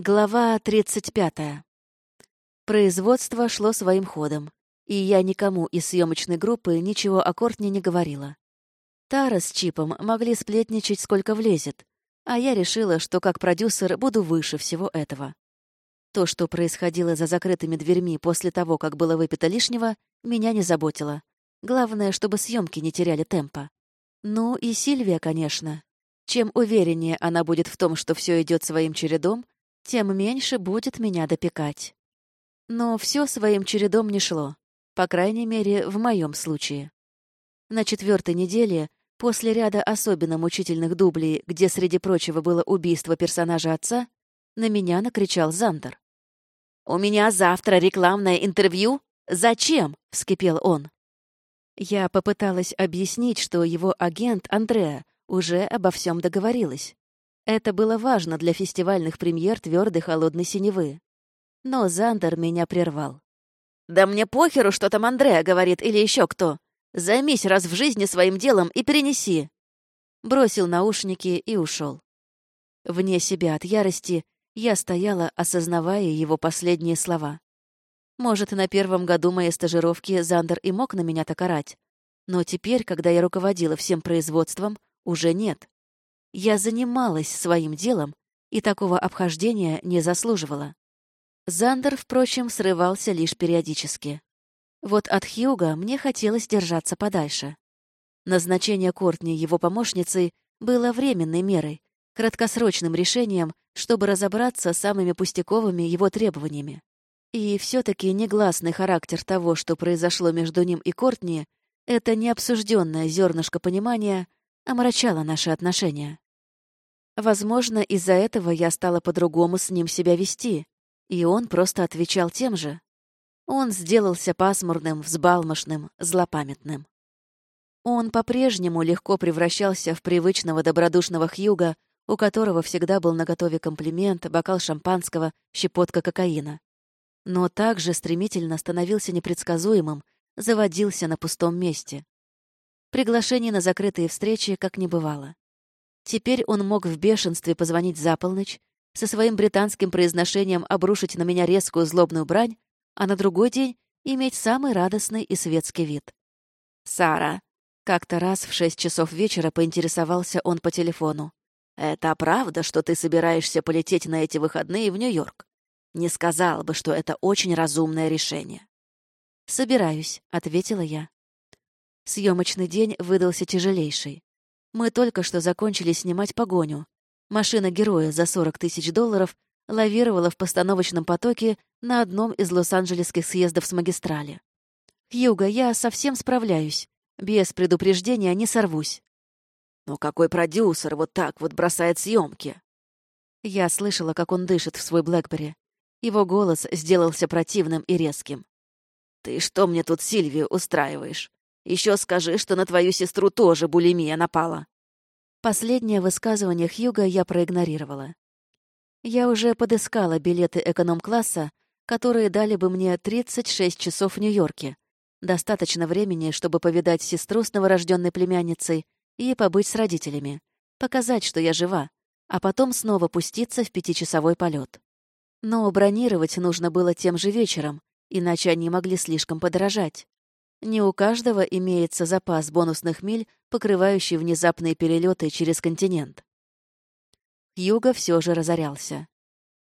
Глава 35. Производство шло своим ходом, и я никому из съемочной группы ничего о Кортне не говорила. Тара с Чипом могли сплетничать сколько влезет, а я решила, что как продюсер буду выше всего этого. То, что происходило за закрытыми дверьми после того, как было выпито лишнего, меня не заботило. Главное, чтобы съемки не теряли темпа. Ну и Сильвия, конечно. Чем увереннее она будет в том, что все идет своим чередом, тем меньше будет меня допекать. Но все своим чередом не шло, по крайней мере, в моем случае. На четвертой неделе, после ряда особенно мучительных дублей, где, среди прочего, было убийство персонажа отца, на меня накричал Зандер. «У меня завтра рекламное интервью? Зачем?» — вскипел он. Я попыталась объяснить, что его агент Андреа уже обо всем договорилась. Это было важно для фестивальных премьер твердой холодной синевы. Но Зандер меня прервал. «Да мне похеру, что там Андреа говорит или еще кто. Займись раз в жизни своим делом и перенеси». Бросил наушники и ушел. Вне себя от ярости я стояла, осознавая его последние слова. Может, на первом году моей стажировки Зандер и мог на меня так орать, но теперь, когда я руководила всем производством, уже нет. Я занималась своим делом и такого обхождения не заслуживала. Зандер, впрочем, срывался лишь периодически. Вот от Хьюга мне хотелось держаться подальше. Назначение Кортни его помощницей было временной мерой, краткосрочным решением, чтобы разобраться с самыми пустяковыми его требованиями. И все-таки негласный характер того, что произошло между ним и Кортни, это необсужденное зернышко понимания омрачало наши отношения. Возможно, из-за этого я стала по-другому с ним себя вести, и он просто отвечал тем же. Он сделался пасмурным, взбалмошным, злопамятным. Он по-прежнему легко превращался в привычного добродушного Хьюга, у которого всегда был наготове комплимент, бокал шампанского, щепотка кокаина. Но также стремительно становился непредсказуемым, заводился на пустом месте. Приглашений на закрытые встречи как не бывало. Теперь он мог в бешенстве позвонить за полночь, со своим британским произношением обрушить на меня резкую злобную брань, а на другой день иметь самый радостный и светский вид. «Сара», как-то раз в шесть часов вечера поинтересовался он по телефону. «Это правда, что ты собираешься полететь на эти выходные в Нью-Йорк? Не сказал бы, что это очень разумное решение». «Собираюсь», — ответила я. Съемочный день выдался тяжелейший. Мы только что закончили снимать «Погоню». Машина героя за 40 тысяч долларов лавировала в постановочном потоке на одном из лос-анджелесских съездов с магистрали. «Хьюго, я совсем справляюсь. Без предупреждения не сорвусь». «Но какой продюсер вот так вот бросает съемки? Я слышала, как он дышит в свой Блэкбери. Его голос сделался противным и резким. «Ты что мне тут Сильвию устраиваешь? Еще скажи, что на твою сестру тоже булимия напала». Последнее высказывание Хьюга я проигнорировала. Я уже подыскала билеты эконом-класса, которые дали бы мне 36 часов в Нью-Йорке. Достаточно времени, чтобы повидать сестру с новорожденной племянницей и побыть с родителями, показать, что я жива, а потом снова пуститься в пятичасовой полет. Но бронировать нужно было тем же вечером, иначе они могли слишком подорожать. Не у каждого имеется запас бонусных миль, покрывающий внезапные перелеты через континент. Юга все же разорялся.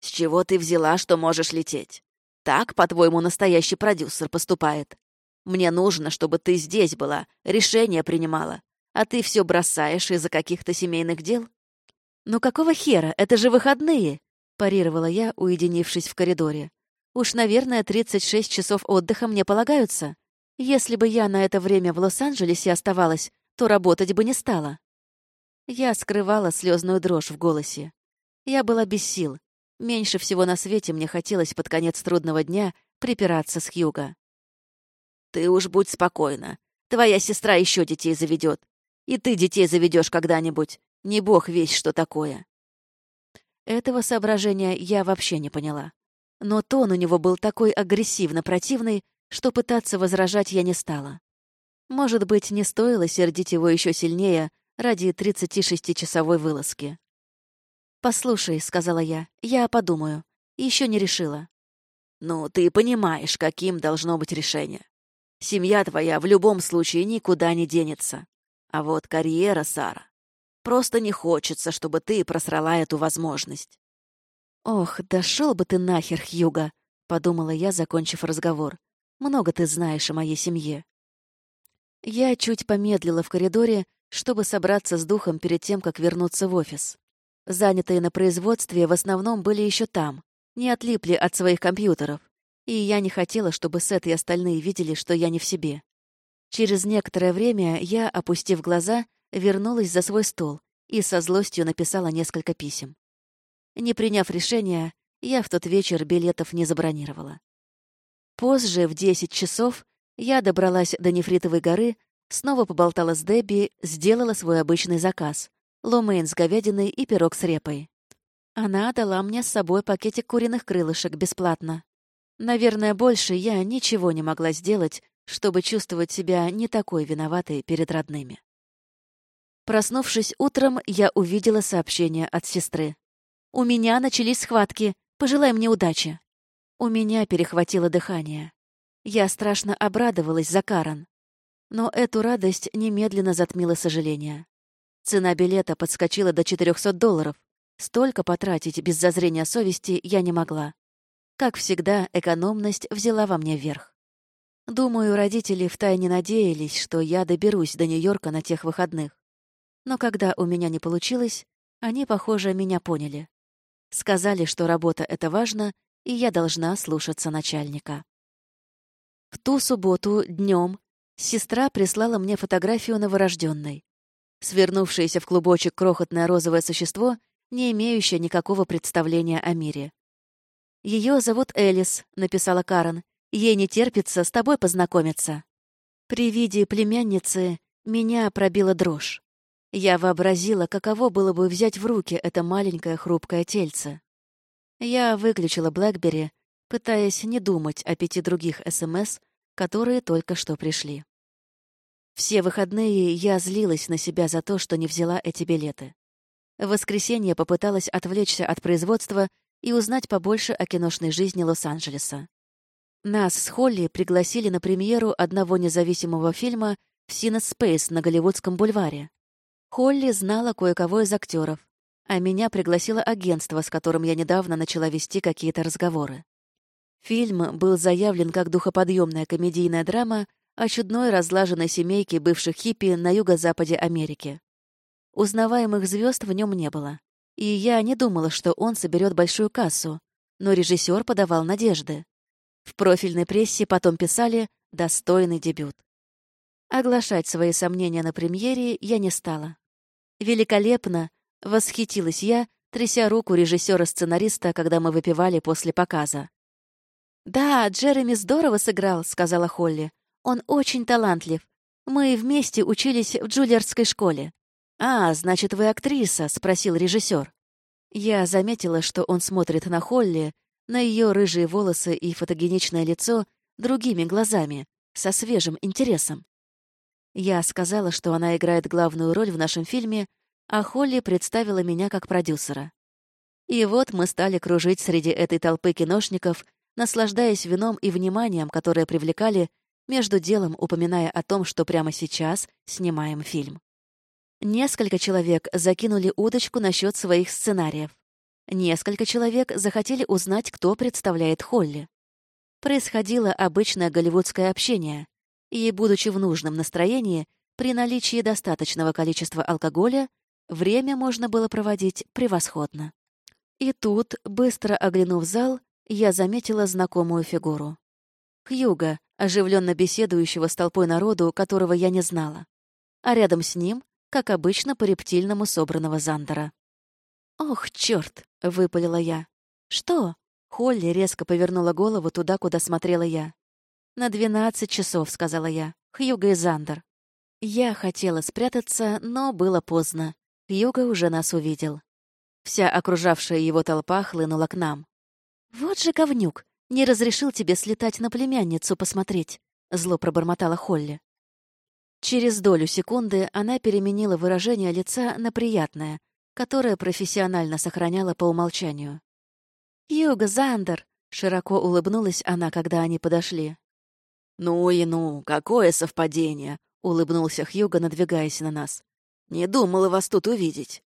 «С чего ты взяла, что можешь лететь? Так, по-твоему, настоящий продюсер поступает? Мне нужно, чтобы ты здесь была, решение принимала, а ты все бросаешь из-за каких-то семейных дел?» «Ну какого хера? Это же выходные!» — парировала я, уединившись в коридоре. «Уж, наверное, 36 часов отдыха мне полагаются». Если бы я на это время в Лос-Анджелесе оставалась, то работать бы не стала. Я скрывала слезную дрожь в голосе. Я была без сил. Меньше всего на свете мне хотелось под конец трудного дня припираться с Хьюго. «Ты уж будь спокойна. Твоя сестра еще детей заведет. И ты детей заведешь когда-нибудь. Не бог весь, что такое». Этого соображения я вообще не поняла. Но тон у него был такой агрессивно противный, что пытаться возражать я не стала. Может быть, не стоило сердить его еще сильнее ради 36-часовой вылазки. «Послушай», — сказала я, — «я подумаю. Еще не решила». «Ну, ты понимаешь, каким должно быть решение. Семья твоя в любом случае никуда не денется. А вот карьера, Сара. Просто не хочется, чтобы ты просрала эту возможность». «Ох, дошел бы ты нахер, Хьюга», — подумала я, закончив разговор. «Много ты знаешь о моей семье». Я чуть помедлила в коридоре, чтобы собраться с духом перед тем, как вернуться в офис. Занятые на производстве в основном были еще там, не отлипли от своих компьютеров, и я не хотела, чтобы Сет и остальные видели, что я не в себе. Через некоторое время я, опустив глаза, вернулась за свой стол и со злостью написала несколько писем. Не приняв решения, я в тот вечер билетов не забронировала. Позже, в 10 часов, я добралась до Нефритовой горы, снова поболтала с Дебби, сделала свой обычный заказ — ломейн с говядиной и пирог с репой. Она дала мне с собой пакетик куриных крылышек бесплатно. Наверное, больше я ничего не могла сделать, чтобы чувствовать себя не такой виноватой перед родными. Проснувшись утром, я увидела сообщение от сестры. «У меня начались схватки. Пожелай мне удачи». У меня перехватило дыхание. Я страшно обрадовалась за Карен. Но эту радость немедленно затмило сожаление. Цена билета подскочила до 400 долларов. Столько потратить без зазрения совести я не могла. Как всегда, экономность взяла во мне верх. Думаю, родители втайне надеялись, что я доберусь до Нью-Йорка на тех выходных. Но когда у меня не получилось, они, похоже, меня поняли. Сказали, что работа — это важно, и я должна слушаться начальника. В ту субботу днем сестра прислала мне фотографию новорожденной. Свернувшееся в клубочек крохотное розовое существо, не имеющее никакого представления о мире. «Ее зовут Элис», — написала Карен. «Ей не терпится с тобой познакомиться». При виде племянницы меня пробила дрожь. Я вообразила, каково было бы взять в руки это маленькое хрупкое тельце. Я выключила Блэкбери, пытаясь не думать о пяти других СМС, которые только что пришли. Все выходные я злилась на себя за то, что не взяла эти билеты. В воскресенье попыталась отвлечься от производства и узнать побольше о киношной жизни Лос-Анджелеса. Нас с Холли пригласили на премьеру одного независимого фильма в Синес Спейс на Голливудском бульваре. Холли знала кое-кого из актеров, а меня пригласило агентство, с которым я недавно начала вести какие-то разговоры. Фильм был заявлен как духоподъемная комедийная драма о чудной разлаженной семейке бывших хиппи на юго-западе Америки. Узнаваемых звезд в нем не было, и я не думала, что он соберет большую кассу, но режиссер подавал надежды. В профильной прессе потом писали «достойный дебют». Оглашать свои сомнения на премьере я не стала. «Великолепно!» — восхитилась я, тряся руку режиссера-сценариста, когда мы выпивали после показа. «Да, Джереми здорово сыграл», — сказала Холли. «Он очень талантлив. Мы вместе учились в джулиардской школе». «А, значит, вы актриса?» — спросил режиссер. Я заметила, что он смотрит на Холли, на ее рыжие волосы и фотогеничное лицо другими глазами, со свежим интересом. Я сказала, что она играет главную роль в нашем фильме, а Холли представила меня как продюсера. И вот мы стали кружить среди этой толпы киношников, наслаждаясь вином и вниманием, которое привлекали, между делом упоминая о том, что прямо сейчас снимаем фильм. Несколько человек закинули удочку насчет своих сценариев. Несколько человек захотели узнать, кто представляет Холли. Происходило обычное голливудское общение, и, будучи в нужном настроении, при наличии достаточного количества алкоголя, время можно было проводить превосходно. И тут, быстро оглянув зал, я заметила знакомую фигуру. Хьюга, оживленно беседующего с толпой народу, которого я не знала. А рядом с ним, как обычно, по рептильному собранного Зандера. «Ох, черт! выпалила я. «Что?» Холли резко повернула голову туда, куда смотрела я. «На двенадцать часов», — сказала я. «Хьюго и Зандер». Я хотела спрятаться, но было поздно. Хьюго уже нас увидел. Вся окружавшая его толпа хлынула к нам. «Вот же говнюк! Не разрешил тебе слетать на племянницу посмотреть», — зло пробормотала Холли. Через долю секунды она переменила выражение лица на приятное, которое профессионально сохраняла по умолчанию. «Юга, Зандер!» — широко улыбнулась она, когда они подошли. «Ну и ну, какое совпадение!» — улыбнулся Хьюго, надвигаясь на нас. «Не думала вас тут увидеть».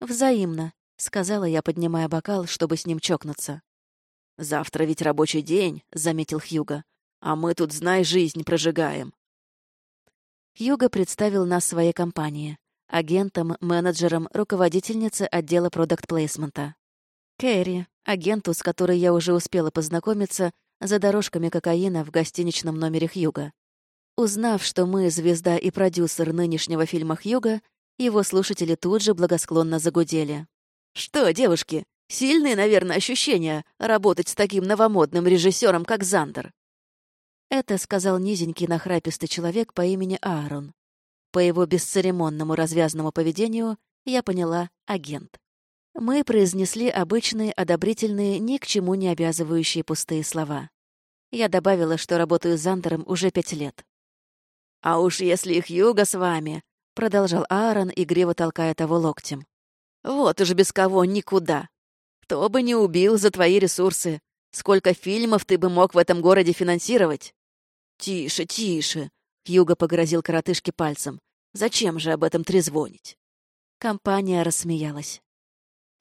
«Взаимно», — сказала я, поднимая бокал, чтобы с ним чокнуться. «Завтра ведь рабочий день», — заметил Хьюго. «А мы тут, знай, жизнь прожигаем». Хьюго представил нас своей компании — агентом, менеджером, руководительнице отдела продукт-плейсмента. Кэрри, агенту, с которой я уже успела познакомиться, за дорожками кокаина в гостиничном номере Хьюга. Узнав, что мы звезда и продюсер нынешнего фильма Хьюга, его слушатели тут же благосклонно загудели. «Что, девушки, сильные, наверное, ощущения работать с таким новомодным режиссером, как Зандер?» Это сказал низенький нахрапистый человек по имени Аарон. По его бесцеремонному развязному поведению я поняла — агент. Мы произнесли обычные, одобрительные, ни к чему не обязывающие пустые слова. Я добавила, что работаю с Зандером уже пять лет. «А уж если их юга с вами», — продолжал Аарон, игриво толкая того локтем. «Вот уж без кого никуда. Кто бы не убил за твои ресурсы. Сколько фильмов ты бы мог в этом городе финансировать?» «Тише, тише», — Хьюго погрозил коротышке пальцем. «Зачем же об этом трезвонить?» Компания рассмеялась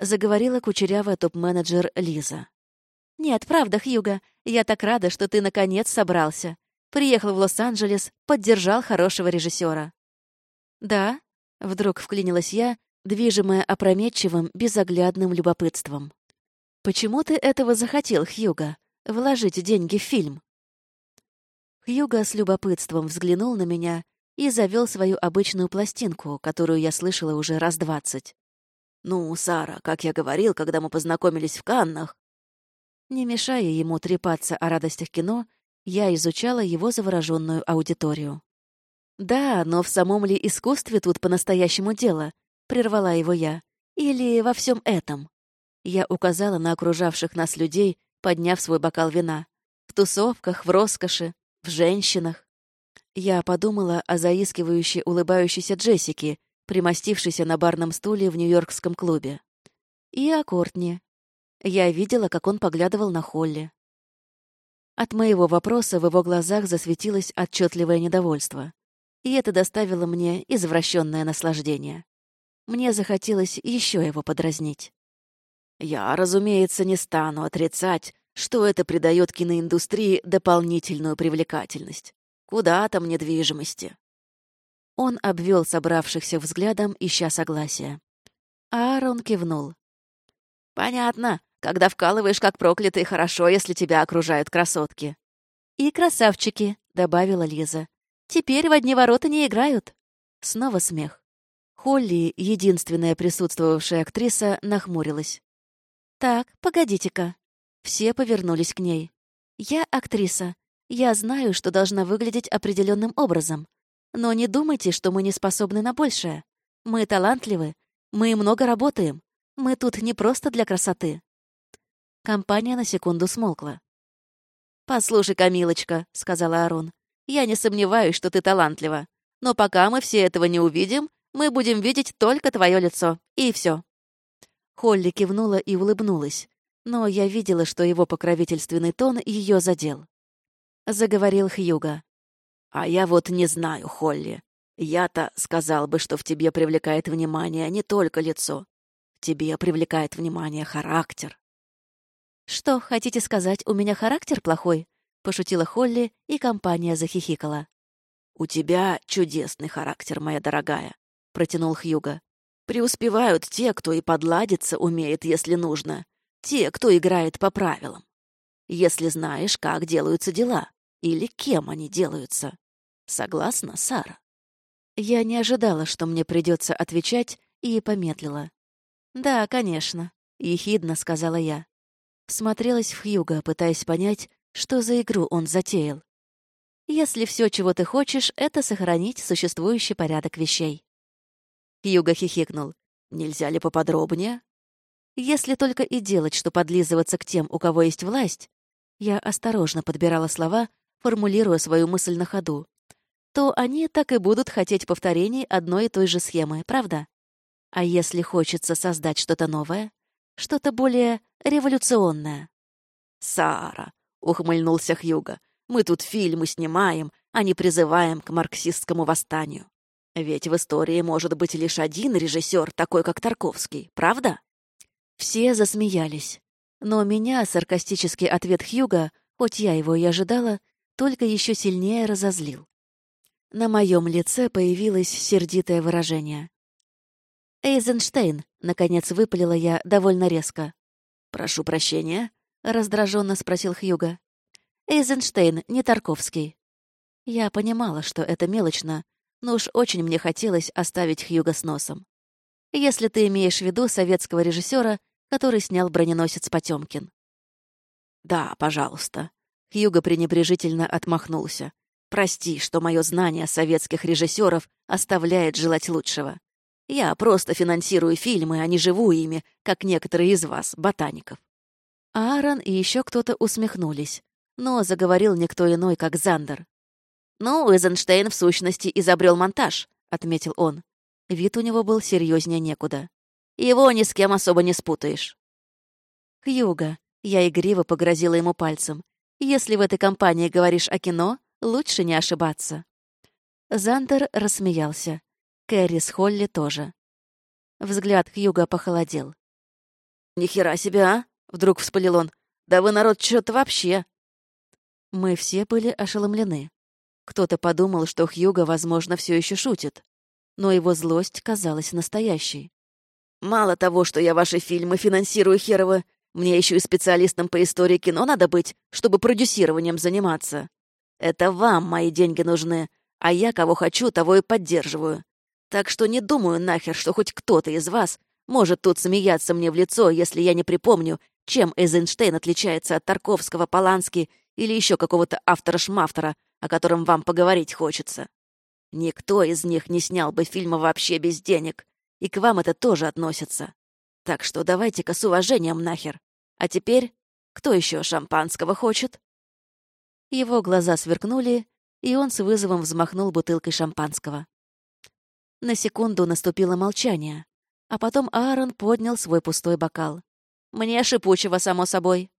заговорила кучерявая топ-менеджер Лиза. «Нет, правда, Хьюга, я так рада, что ты наконец собрался. Приехал в Лос-Анджелес, поддержал хорошего режиссера. «Да?» — вдруг вклинилась я, движимая опрометчивым, безоглядным любопытством. «Почему ты этого захотел, Хьюга? Вложить деньги в фильм?» Хьюга с любопытством взглянул на меня и завел свою обычную пластинку, которую я слышала уже раз двадцать. «Ну, Сара, как я говорил, когда мы познакомились в Каннах...» Не мешая ему трепаться о радостях кино, я изучала его завороженную аудиторию. «Да, но в самом ли искусстве тут по-настоящему дело?» — прервала его я. «Или во всем этом?» Я указала на окружавших нас людей, подняв свой бокал вина. В тусовках, в роскоши, в женщинах. Я подумала о заискивающей улыбающейся Джессике, примостившийся на барном стуле в нью-йоркском клубе. И о Кортни. Я видела, как он поглядывал на Холли. От моего вопроса в его глазах засветилось отчетливое недовольство. И это доставило мне извращенное наслаждение. Мне захотелось еще его подразнить. Я, разумеется, не стану отрицать, что это придает киноиндустрии дополнительную привлекательность. Куда там недвижимости? Он обвел собравшихся взглядом, ища согласия. Аарон кивнул. «Понятно. Когда вкалываешь как проклятый, хорошо, если тебя окружают красотки». «И красавчики», — добавила Лиза. «Теперь в одни ворота не играют». Снова смех. Холли, единственная присутствовавшая актриса, нахмурилась. «Так, погодите-ка». Все повернулись к ней. «Я актриса. Я знаю, что должна выглядеть определенным образом. Но не думайте, что мы не способны на большее. Мы талантливы, мы много работаем. Мы тут не просто для красоты». Компания на секунду смолкла. «Послушай, Камилочка», — сказала Арон, — «я не сомневаюсь, что ты талантлива. Но пока мы все этого не увидим, мы будем видеть только твое лицо. И все. Холли кивнула и улыбнулась, но я видела, что его покровительственный тон ее задел. Заговорил Хьюга. «А я вот не знаю, Холли. Я-то сказал бы, что в тебе привлекает внимание не только лицо. В тебе привлекает внимание характер». «Что, хотите сказать, у меня характер плохой?» — пошутила Холли, и компания захихикала. «У тебя чудесный характер, моя дорогая», — протянул Хьюга. «Преуспевают те, кто и подладиться умеет, если нужно. Те, кто играет по правилам. Если знаешь, как делаются дела, или кем они делаются. Согласна, Сара?» Я не ожидала, что мне придется отвечать, и помедлила. «Да, конечно», — ехидно сказала я. Смотрелась в Хьюга, пытаясь понять, что за игру он затеял. «Если все, чего ты хочешь, это сохранить существующий порядок вещей». Хьюга хихикнул. «Нельзя ли поподробнее?» «Если только и делать, что подлизываться к тем, у кого есть власть», я осторожно подбирала слова, формулируя свою мысль на ходу то они так и будут хотеть повторений одной и той же схемы, правда? А если хочется создать что-то новое, что-то более революционное? «Сара», — ухмыльнулся Хьюго, — «мы тут фильмы снимаем, а не призываем к марксистскому восстанию. Ведь в истории может быть лишь один режиссер, такой как Тарковский, правда?» Все засмеялись. Но меня саркастический ответ Хьюга, хоть я его и ожидала, только еще сильнее разозлил. На моем лице появилось сердитое выражение. «Эйзенштейн», — наконец выпалила я довольно резко. «Прошу прощения», — раздраженно спросил Хьюга. «Эйзенштейн, не Тарковский». Я понимала, что это мелочно, но уж очень мне хотелось оставить Хьюга с носом. Если ты имеешь в виду советского режиссера, который снял броненосец Потемкин. «Да, пожалуйста». Хьюго пренебрежительно отмахнулся. «Прости, что мое знание советских режиссеров оставляет желать лучшего. Я просто финансирую фильмы, а не живу ими, как некоторые из вас, ботаников». Аарон и еще кто-то усмехнулись, но заговорил никто иной, как Зандер. «Ну, Эйзенштейн в сущности изобрел монтаж», — отметил он. Вид у него был серьезнее некуда. «Его ни с кем особо не спутаешь». «Хьюга», — я игриво погрозила ему пальцем, «если в этой компании говоришь о кино, лучше не ошибаться». Зандер рассмеялся. Кэрри с Холли тоже. Взгляд Хьюга похолодел. «Ни хера себе, а?» — вдруг вспылил он. «Да вы, народ, что-то вообще!» Мы все были ошеломлены. Кто-то подумал, что Хьюга, возможно, все еще шутит. Но его злость казалась настоящей. «Мало того, что я ваши фильмы финансирую херово, мне еще и специалистом по истории кино надо быть, чтобы продюсированием заниматься. Это вам мои деньги нужны, а я кого хочу, того и поддерживаю. Так что не думаю нахер, что хоть кто-то из вас может тут смеяться мне в лицо, если я не припомню, чем Эйзенштейн отличается от Тарковского, Полански или еще какого-то автора-шмафтера, о котором вам поговорить хочется. Никто из них не снял бы фильма вообще без денег, и к вам это тоже относится. Так что давайте-ка с уважением нахер. А теперь, кто еще шампанского хочет?» Его глаза сверкнули, и он с вызовом взмахнул бутылкой шампанского. На секунду наступило молчание, а потом Аарон поднял свой пустой бокал. «Мне шипучего, само собой».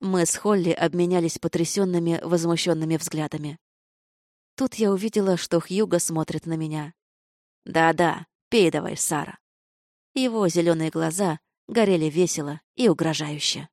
Мы с Холли обменялись потрясенными, возмущенными взглядами. Тут я увидела, что Хьюго смотрит на меня. «Да-да, пей давай, Сара». Его зеленые глаза горели весело и угрожающе.